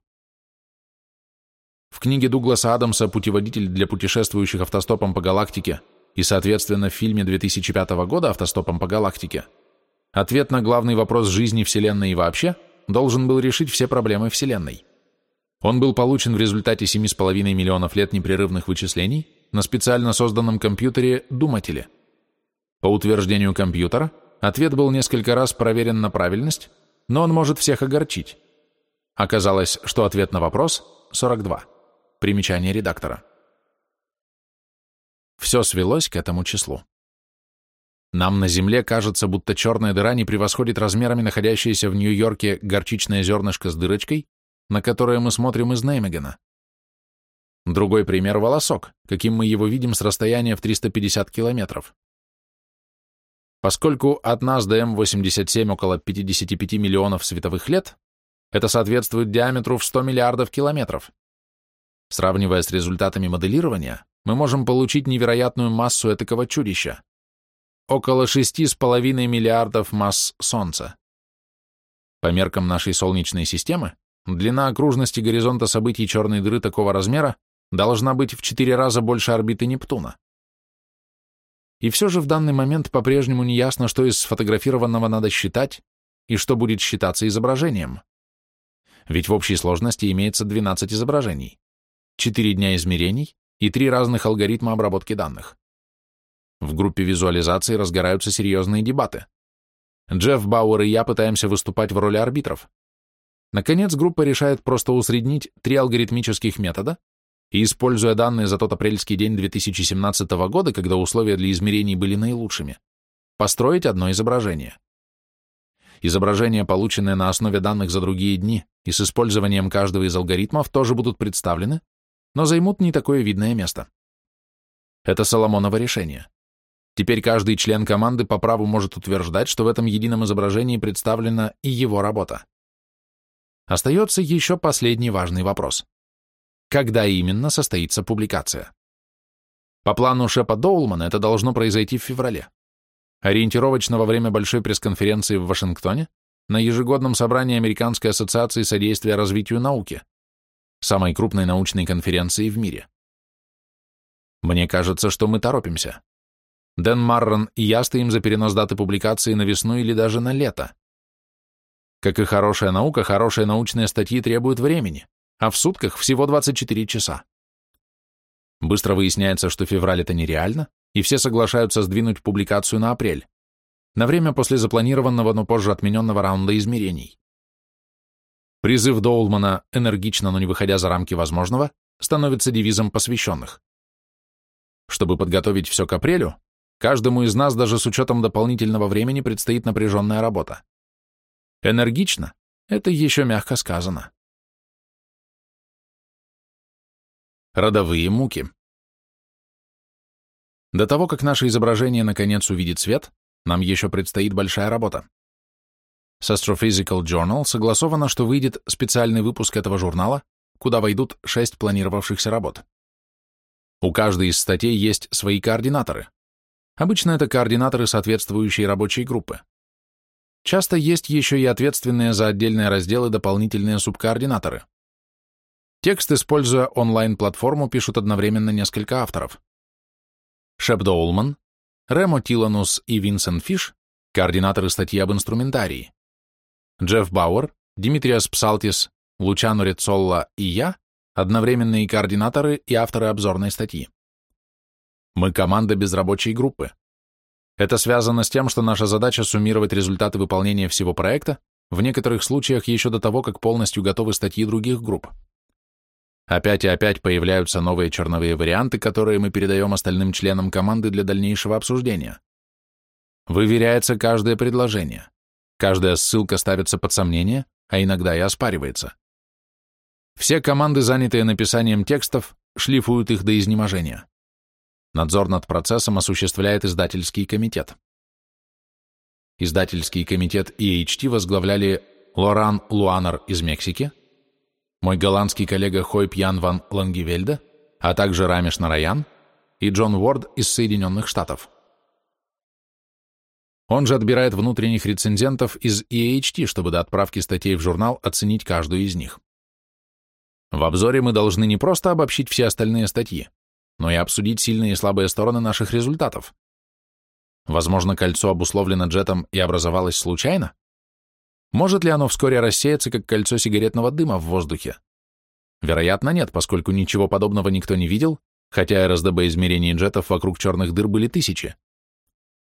В книге Дугласа Адамса «Путеводитель для путешествующих автостопом по галактике» и, соответственно, в фильме 2005 года «Автостопом по галактике» ответ на главный вопрос жизни Вселенной и вообще должен был решить все проблемы Вселенной. Он был получен в результате 7,5 миллионов лет непрерывных вычислений на специально созданном компьютере «Думателе». По утверждению компьютера, ответ был несколько раз проверен на правильность, но он может всех огорчить. Оказалось, что ответ на вопрос – 42. Примечание редактора. Все свелось к этому числу. Нам на Земле кажется, будто черная дыра не превосходит размерами находящееся в Нью-Йорке горчичное зернышко с дырочкой, на которое мы смотрим из Неймегена. Другой пример — волосок, каким мы его видим с расстояния в 350 километров. Поскольку от нас до М87 около 55 миллионов световых лет, это соответствует диаметру в 100 миллиардов километров. Сравнивая с результатами моделирования, мы можем получить невероятную массу этакого чудища. Около 6,5 миллиардов масс Солнца. По меркам нашей Солнечной системы, длина окружности горизонта событий черной дыры такого размера должна быть в 4 раза больше орбиты Нептуна. И все же в данный момент по-прежнему не ясно, что из сфотографированного надо считать и что будет считаться изображением. Ведь в общей сложности имеется 12 изображений, 4 дня измерений и 3 разных алгоритма обработки данных. В группе визуализации разгораются серьезные дебаты. Джефф Бауэр и я пытаемся выступать в роли арбитров. Наконец, группа решает просто усреднить три алгоритмических метода и, используя данные за тот апрельский день 2017 года, когда условия для измерений были наилучшими, построить одно изображение. Изображения, полученные на основе данных за другие дни и с использованием каждого из алгоритмов, тоже будут представлены, но займут не такое видное место. Это Соломоново решение. Теперь каждый член команды по праву может утверждать, что в этом едином изображении представлена и его работа. Остается еще последний важный вопрос когда именно состоится публикация. По плану Шепа Доулмана это должно произойти в феврале. Ориентировочно во время большой пресс-конференции в Вашингтоне на ежегодном собрании Американской ассоциации содействия развитию науки, самой крупной научной конференции в мире. Мне кажется, что мы торопимся. Дэн Маррон и я стоим за перенос даты публикации на весну или даже на лето. Как и хорошая наука, хорошие научные статьи требуют времени а в сутках всего 24 часа. Быстро выясняется, что февраль это нереально, и все соглашаются сдвинуть публикацию на апрель, на время после запланированного, но позже отмененного раунда измерений. Призыв Доулмана «энергично, но не выходя за рамки возможного» становится девизом посвященных. Чтобы подготовить все к апрелю, каждому из нас даже с учетом дополнительного времени предстоит напряженная работа. Энергично – это еще мягко сказано. Родовые муки. До того, как наше изображение наконец увидит свет, нам еще предстоит большая работа. С Astrophysical Journal согласовано, что выйдет специальный выпуск этого журнала, куда войдут шесть планировавшихся работ. У каждой из статей есть свои координаторы. Обычно это координаторы соответствующей рабочей группы. Часто есть еще и ответственные за отдельные разделы дополнительные субкоординаторы. Текст, используя онлайн-платформу, пишут одновременно несколько авторов. Шеп Доулман, Ремо Тиланус и Винсент Фиш, координаторы статьи об инструментарии. Джефф Бауэр, Димитриас Псалтис, Лучано Рецолла и я – одновременные координаторы и авторы обзорной статьи. Мы команда без рабочей группы. Это связано с тем, что наша задача суммировать результаты выполнения всего проекта, в некоторых случаях еще до того, как полностью готовы статьи других групп. Опять и опять появляются новые черновые варианты, которые мы передаем остальным членам команды для дальнейшего обсуждения. Выверяется каждое предложение. Каждая ссылка ставится под сомнение, а иногда и оспаривается. Все команды, занятые написанием текстов, шлифуют их до изнеможения. Надзор над процессом осуществляет издательский комитет. Издательский комитет EHT возглавляли Лоран Луанер из Мексики, мой голландский коллега Хой Пьян ван Лангевельде, а также Рамеш Нараян и Джон Уорд из Соединенных Штатов. Он же отбирает внутренних рецензентов из EHT, чтобы до отправки статей в журнал оценить каждую из них. В обзоре мы должны не просто обобщить все остальные статьи, но и обсудить сильные и слабые стороны наших результатов. Возможно, кольцо обусловлено джетом и образовалось случайно? Может ли оно вскоре рассеяться, как кольцо сигаретного дыма в воздухе? Вероятно, нет, поскольку ничего подобного никто не видел, хотя РСДБ измерений джетов вокруг черных дыр были тысячи.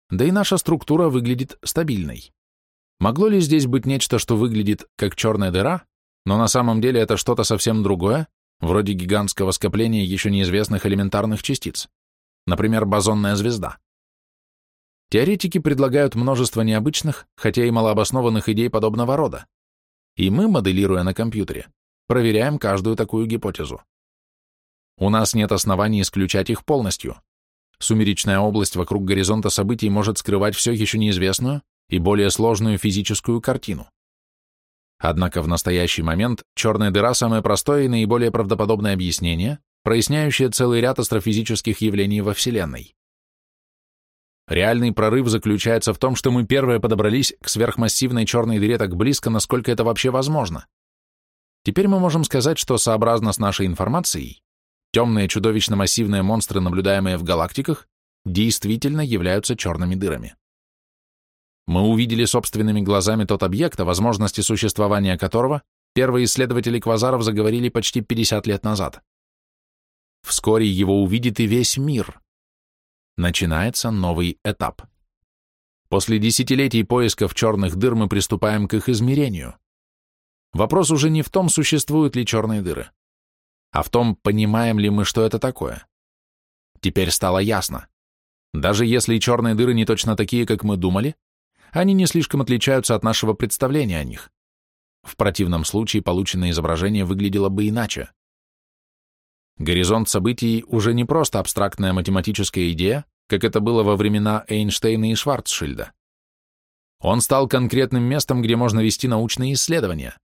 Да и наша структура выглядит стабильной. Могло ли здесь быть нечто, что выглядит как черная дыра, но на самом деле это что-то совсем другое, вроде гигантского скопления еще неизвестных элементарных частиц, например, бозонная звезда? Теоретики предлагают множество необычных, хотя и малообоснованных идей подобного рода. И мы, моделируя на компьютере, проверяем каждую такую гипотезу. У нас нет оснований исключать их полностью. Сумеречная область вокруг горизонта событий может скрывать все еще неизвестную и более сложную физическую картину. Однако в настоящий момент черная дыра – самое простое и наиболее правдоподобное объяснение, проясняющее целый ряд астрофизических явлений во Вселенной. Реальный прорыв заключается в том, что мы первые подобрались к сверхмассивной черной дыре так близко, насколько это вообще возможно. Теперь мы можем сказать, что сообразно с нашей информацией, темные чудовищно массивные монстры, наблюдаемые в галактиках, действительно являются черными дырами. Мы увидели собственными глазами тот объект, о возможности существования которого первые исследователи квазаров заговорили почти 50 лет назад. Вскоре его увидит и весь мир. Начинается новый этап. После десятилетий поисков черных дыр мы приступаем к их измерению. Вопрос уже не в том, существуют ли черные дыры, а в том, понимаем ли мы, что это такое. Теперь стало ясно. Даже если черные дыры не точно такие, как мы думали, они не слишком отличаются от нашего представления о них. В противном случае полученное изображение выглядело бы иначе. Горизонт событий уже не просто абстрактная математическая идея, как это было во времена Эйнштейна и Шварцшильда. Он стал конкретным местом, где можно вести научные исследования.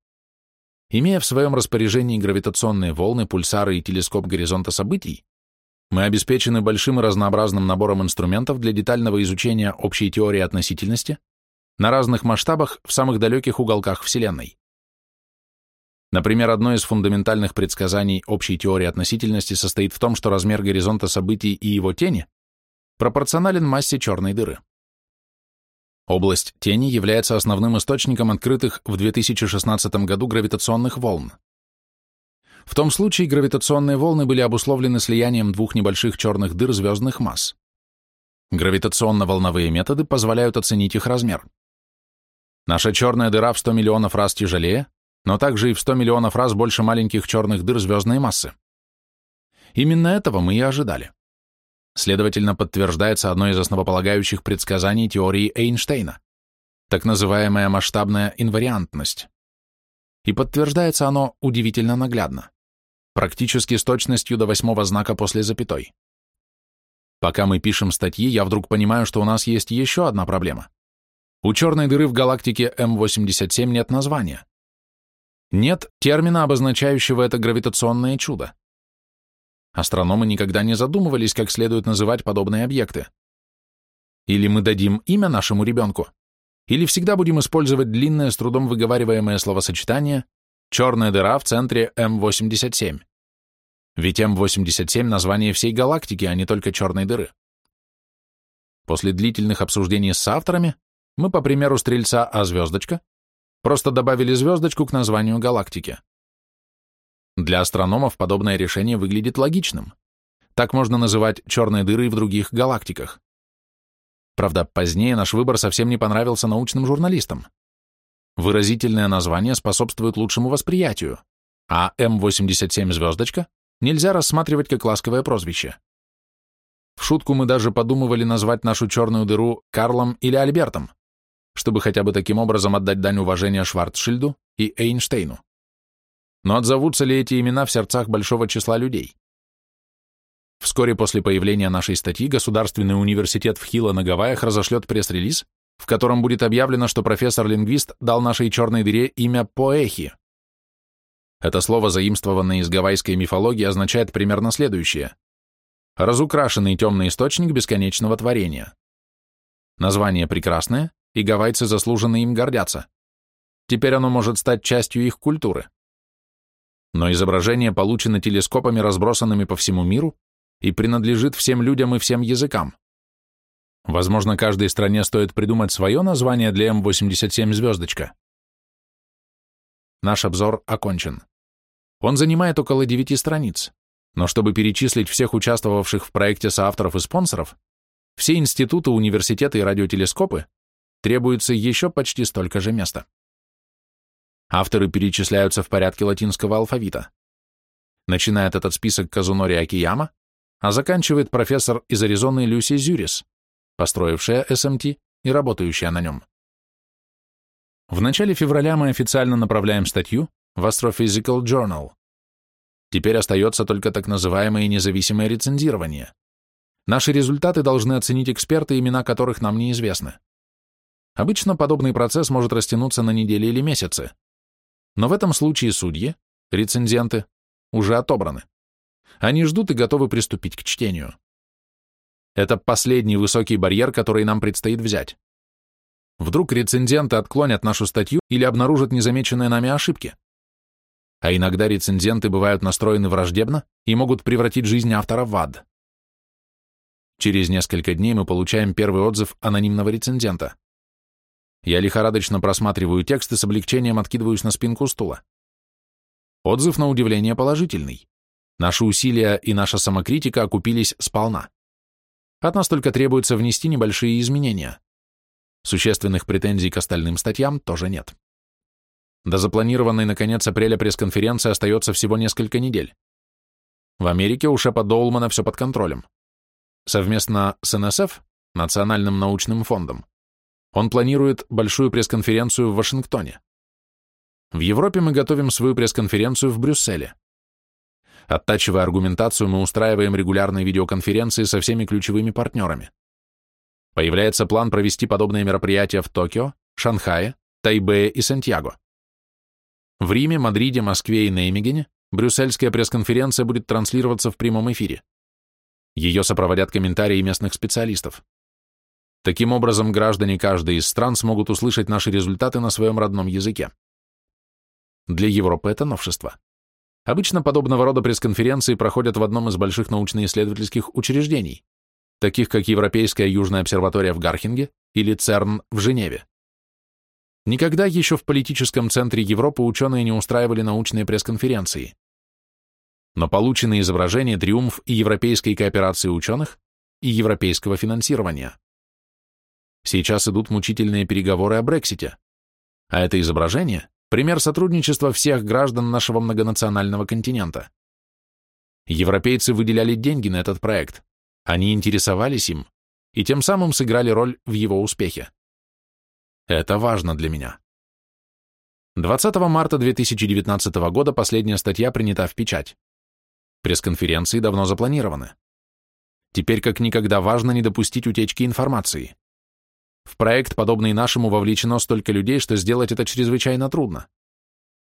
Имея в своем распоряжении гравитационные волны, пульсары и телескоп горизонта событий, мы обеспечены большим и разнообразным набором инструментов для детального изучения общей теории относительности на разных масштабах в самых далеких уголках Вселенной. Например, одно из фундаментальных предсказаний общей теории относительности состоит в том, что размер горизонта событий и его тени пропорционален массе черной дыры. Область тени является основным источником открытых в 2016 году гравитационных волн. В том случае гравитационные волны были обусловлены слиянием двух небольших черных дыр звездных масс. Гравитационно-волновые методы позволяют оценить их размер. Наша черная дыра в 100 миллионов раз тяжелее, но также и в 100 миллионов раз больше маленьких черных дыр звездной массы. Именно этого мы и ожидали. Следовательно, подтверждается одно из основополагающих предсказаний теории Эйнштейна, так называемая масштабная инвариантность. И подтверждается оно удивительно наглядно, практически с точностью до восьмого знака после запятой. Пока мы пишем статьи, я вдруг понимаю, что у нас есть еще одна проблема. У черной дыры в галактике М87 нет названия. Нет термина, обозначающего это гравитационное чудо. Астрономы никогда не задумывались, как следует называть подобные объекты. Или мы дадим имя нашему ребенку, или всегда будем использовать длинное, с трудом выговариваемое словосочетание «черная дыра в центре М87». Ведь М87 — название всей галактики, а не только черной дыры. После длительных обсуждений с авторами мы, по примеру стрельца А звездочка, просто добавили звездочку к названию галактики. Для астрономов подобное решение выглядит логичным. Так можно называть черные дыры в других галактиках. Правда, позднее наш выбор совсем не понравился научным журналистам. Выразительное название способствует лучшему восприятию, а М87 звездочка нельзя рассматривать как ласковое прозвище. В шутку мы даже подумывали назвать нашу черную дыру Карлом или Альбертом, чтобы хотя бы таким образом отдать дань уважения Шварцшильду и Эйнштейну. Но отзовутся ли эти имена в сердцах большого числа людей? Вскоре после появления нашей статьи Государственный университет в Хило на Гавайях разошлет пресс-релиз, в котором будет объявлено, что профессор-лингвист дал нашей черной дыре имя Поэхи. Это слово, заимствованное из гавайской мифологии, означает примерно следующее. Разукрашенный темный источник бесконечного творения. Название прекрасное, и гавайцы заслуженно им гордятся. Теперь оно может стать частью их культуры. Но изображение получено телескопами, разбросанными по всему миру, и принадлежит всем людям и всем языкам. Возможно, каждой стране стоит придумать свое название для М87 «Звездочка». Наш обзор окончен. Он занимает около девяти страниц, но чтобы перечислить всех участвовавших в проекте соавторов и спонсоров, все институты, университеты и радиотелескопы, требуется еще почти столько же места. Авторы перечисляются в порядке латинского алфавита. Начинает этот список Казунори Акияма, а заканчивает профессор из Аризоны Люси Зюрис, построившая СМТ и работающая на нем. В начале февраля мы официально направляем статью в Astrophysical Journal. Теперь остается только так называемое независимое рецензирование. Наши результаты должны оценить эксперты, имена которых нам неизвестны. Обычно подобный процесс может растянуться на недели или месяцы. Но в этом случае судьи, рецензенты, уже отобраны. Они ждут и готовы приступить к чтению. Это последний высокий барьер, который нам предстоит взять. Вдруг рецензенты отклонят нашу статью или обнаружат незамеченные нами ошибки. А иногда рецензенты бывают настроены враждебно и могут превратить жизнь автора в ад. Через несколько дней мы получаем первый отзыв анонимного рецензента. Я лихорадочно просматриваю текст и с облегчением откидываюсь на спинку стула. Отзыв на удивление положительный. Наши усилия и наша самокритика окупились сполна. От нас только требуется внести небольшие изменения. Существенных претензий к остальным статьям тоже нет. До запланированной на конец апреля пресс-конференции остается всего несколько недель. В Америке у Шепа Доулмана все под контролем. Совместно с НСФ, Национальным научным фондом, он планирует большую пресс-конференцию в Вашингтоне. В Европе мы готовим свою пресс-конференцию в Брюсселе. Оттачивая аргументацию, мы устраиваем регулярные видеоконференции со всеми ключевыми партнерами. Появляется план провести подобные мероприятия в Токио, Шанхае, Тайбэе и Сантьяго. В Риме, Мадриде, Москве и Неймегене брюссельская пресс-конференция будет транслироваться в прямом эфире. Ее сопроводят комментарии местных специалистов. Таким образом, граждане каждой из стран смогут услышать наши результаты на своем родном языке. Для Европы это новшество. Обычно подобного рода пресс-конференции проходят в одном из больших научно-исследовательских учреждений, таких как Европейская Южная обсерватория в Гархинге или ЦЕРН в Женеве. Никогда еще в политическом центре Европы ученые не устраивали научные пресс-конференции. Но полученные изображения – триумф и европейской кооперации ученых, и европейского финансирования. Сейчас идут мучительные переговоры о Брексите. А это изображение – пример сотрудничества всех граждан нашего многонационального континента. Европейцы выделяли деньги на этот проект, они интересовались им и тем самым сыграли роль в его успехе. Это важно для меня. 20 марта 2019 года последняя статья принята в печать. Пресс-конференции давно запланированы. Теперь как никогда важно не допустить утечки информации. В проект, подобный нашему, вовлечено столько людей, что сделать это чрезвычайно трудно.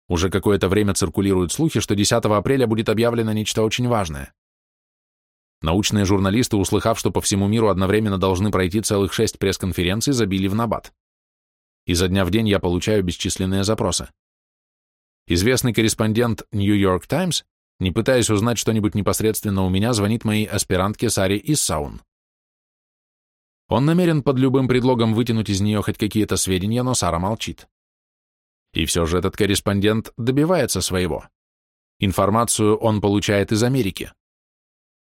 Уже какое-то время циркулируют слухи, что 10 апреля будет объявлено нечто очень важное. Научные журналисты, услыхав, что по всему миру одновременно должны пройти целых шесть пресс-конференций, забили в набат. Изо дня в день я получаю бесчисленные запросы. Известный корреспондент New York Times, не пытаясь узнать что-нибудь непосредственно у меня, звонит моей аспирантке Саре Иссаун. Он намерен под любым предлогом вытянуть из нее хоть какие-то сведения, но Сара молчит. И все же этот корреспондент добивается своего. Информацию он получает из Америки.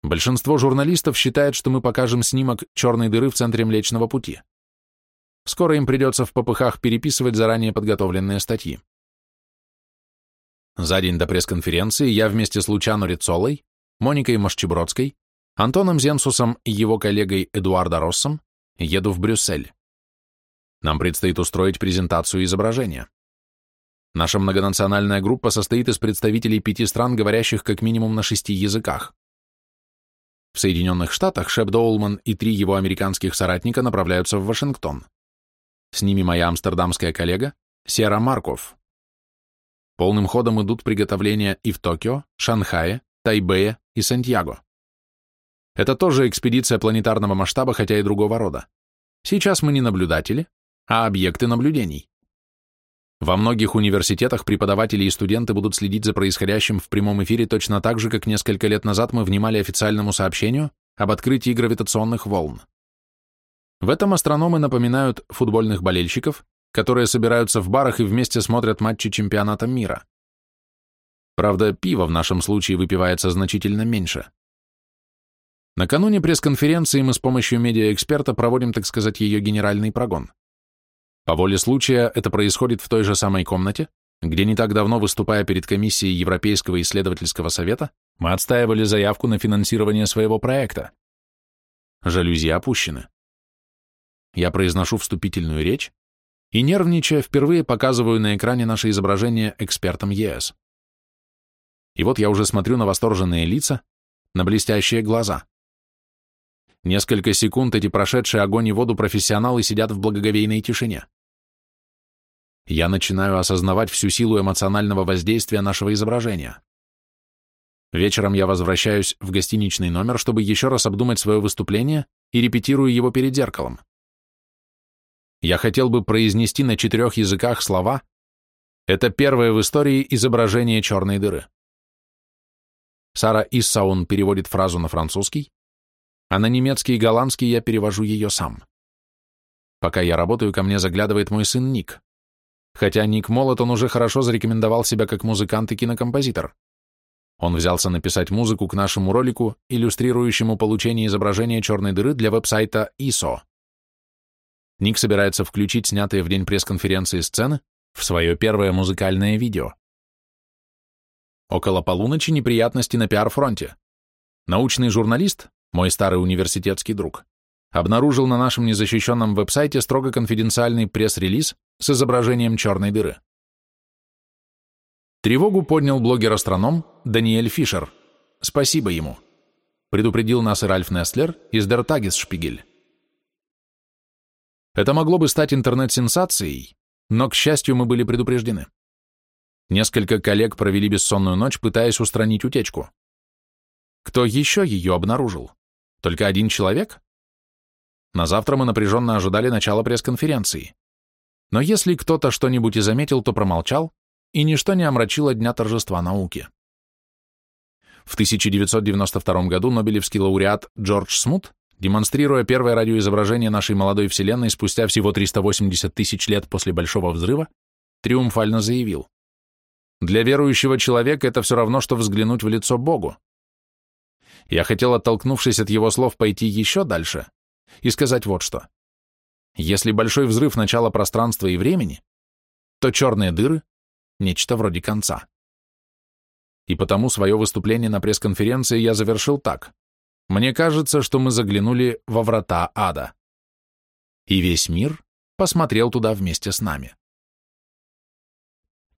Большинство журналистов считает, что мы покажем снимок черной дыры в центре Млечного Пути. Скоро им придется в попыхах переписывать заранее подготовленные статьи. За день до пресс-конференции я вместе с Лучано Рицолой, Моникой Машчебродской, Антоном Зенсусом и его коллегой Эдуардо Россом Еду в Брюссель. Нам предстоит устроить презентацию изображения. Наша многонациональная группа состоит из представителей пяти стран, говорящих как минимум на шести языках. В Соединенных Штатах Шеп Доулман и три его американских соратника направляются в Вашингтон. С ними моя амстердамская коллега Сера Марков. Полным ходом идут приготовления и в Токио, Шанхае, Тайбэе и Сантьяго. Это тоже экспедиция планетарного масштаба, хотя и другого рода. Сейчас мы не наблюдатели, а объекты наблюдений. Во многих университетах преподаватели и студенты будут следить за происходящим в прямом эфире точно так же, как несколько лет назад мы внимали официальному сообщению об открытии гравитационных волн. В этом астрономы напоминают футбольных болельщиков, которые собираются в барах и вместе смотрят матчи чемпионата мира. Правда, пиво в нашем случае выпивается значительно меньше. Накануне пресс-конференции мы с помощью медиаэксперта проводим, так сказать, ее генеральный прогон. По воле случая это происходит в той же самой комнате, где не так давно, выступая перед комиссией Европейского исследовательского совета, мы отстаивали заявку на финансирование своего проекта. Жалюзи опущены. Я произношу вступительную речь и, нервничая, впервые показываю на экране наше изображение экспертам ЕС. И вот я уже смотрю на восторженные лица, на блестящие глаза. Несколько секунд эти прошедшие огонь и воду профессионалы сидят в благоговейной тишине. Я начинаю осознавать всю силу эмоционального воздействия нашего изображения. Вечером я возвращаюсь в гостиничный номер, чтобы еще раз обдумать свое выступление и репетирую его перед зеркалом. Я хотел бы произнести на четырех языках слова «Это первое в истории изображение черной дыры». Сара Иссаун переводит фразу на французский, а на немецкий и голландский я перевожу ее сам. Пока я работаю, ко мне заглядывает мой сын Ник. Хотя Ник молод, он уже хорошо зарекомендовал себя как музыкант и кинокомпозитор. Он взялся написать музыку к нашему ролику, иллюстрирующему получение изображения черной дыры для веб-сайта ISO. Ник собирается включить снятые в день пресс-конференции сцены в свое первое музыкальное видео. Около полуночи неприятности на пиар-фронте. Научный журналист, мой старый университетский друг, обнаружил на нашем незащищенном веб-сайте строго конфиденциальный пресс-релиз с изображением черной дыры. Тревогу поднял блогер-астроном Даниэль Фишер. Спасибо ему. Предупредил нас и Ральф Нестлер из Der Tagesspiegel. Это могло бы стать интернет-сенсацией, но, к счастью, мы были предупреждены. Несколько коллег провели бессонную ночь, пытаясь устранить утечку. Кто еще ее обнаружил? Только один человек? На завтра мы напряженно ожидали начала пресс-конференции. Но если кто-то что-нибудь и заметил, то промолчал, и ничто не омрачило дня торжества науки. В 1992 году Нобелевский лауреат Джордж Смут, демонстрируя первое радиоизображение нашей молодой Вселенной спустя всего 380 тысяч лет после Большого взрыва, триумфально заявил, для верующего человека это все равно, что взглянуть в лицо Богу. Я хотел, оттолкнувшись от его слов, пойти еще дальше и сказать вот что. Если большой взрыв начала пространства и времени, то черные дыры — нечто вроде конца. И потому свое выступление на пресс-конференции я завершил так. Мне кажется, что мы заглянули во врата ада. И весь мир посмотрел туда вместе с нами.